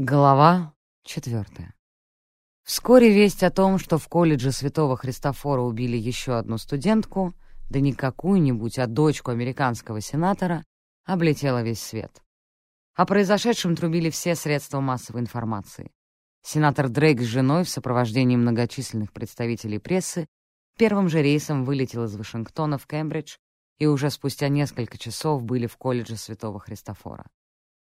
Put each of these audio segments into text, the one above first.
Глава четвертая. Вскоре весть о том, что в колледже Святого Христофора убили еще одну студентку, да не какую-нибудь, а дочку американского сенатора, облетела весь свет. О произошедшем трубили все средства массовой информации. Сенатор Дрейк с женой в сопровождении многочисленных представителей прессы первым же рейсом вылетел из Вашингтона в Кембридж и уже спустя несколько часов были в колледже Святого Христофора.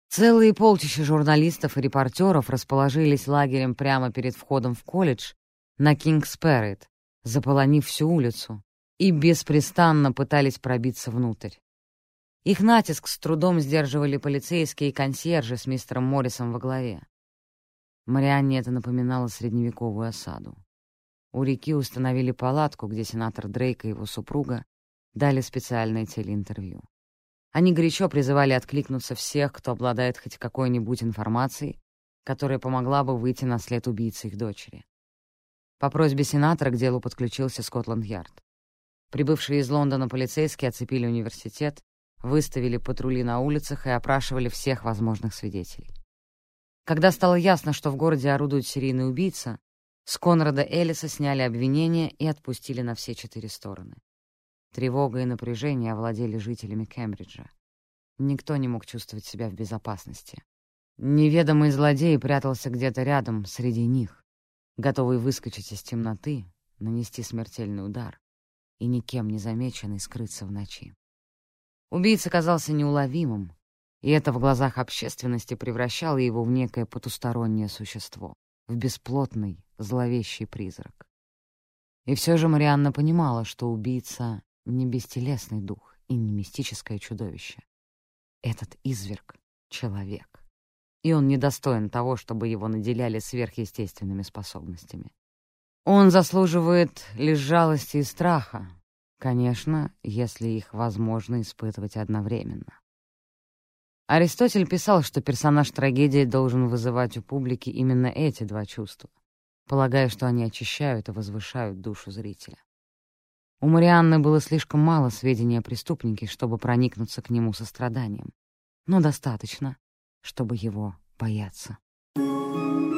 Целые полчища журналистов и репортеров расположились лагерем прямо перед входом в колледж на Кингс-Пэррит, заполонив всю улицу, и беспрестанно пытались пробиться внутрь. Их натиск с трудом сдерживали полицейские и консьержи с мистером Моррисом во главе. Марианне это напоминало средневековую осаду. У реки установили палатку, где сенатор Дрейк и его супруга дали специальное телеинтервью. Они горячо призывали откликнуться всех, кто обладает хоть какой-нибудь информацией, которая помогла бы выйти на след убийцы их дочери. По просьбе сенатора к делу подключился Скотланд-Ярд. Прибывшие из Лондона полицейские оцепили университет, выставили патрули на улицах и опрашивали всех возможных свидетелей. Когда стало ясно, что в городе орудует серийный убийца, с Конрада Эллиса сняли обвинения и отпустили на все четыре стороны. Тревога и напряжение овладели жителями Кембриджа. Никто не мог чувствовать себя в безопасности. Неведомый злодей прятался где-то рядом, среди них, готовый выскочить из темноты, нанести смертельный удар и никем не замеченный скрыться в ночи. Убийца казался неуловимым, и это в глазах общественности превращало его в некое потустороннее существо, в бесплотный, зловещий призрак. И все же Марианна понимала, что убийца не бестелесный дух и не мистическое чудовище. Этот изверг — человек. И он недостоин того, чтобы его наделяли сверхъестественными способностями. Он заслуживает лишь жалости и страха, конечно, если их возможно испытывать одновременно. Аристотель писал, что персонаж трагедии должен вызывать у публики именно эти два чувства, полагая, что они очищают и возвышают душу зрителя. У Марианны было слишком мало сведений о преступнике, чтобы проникнуться к нему состраданием, но достаточно, чтобы его бояться. Thank you.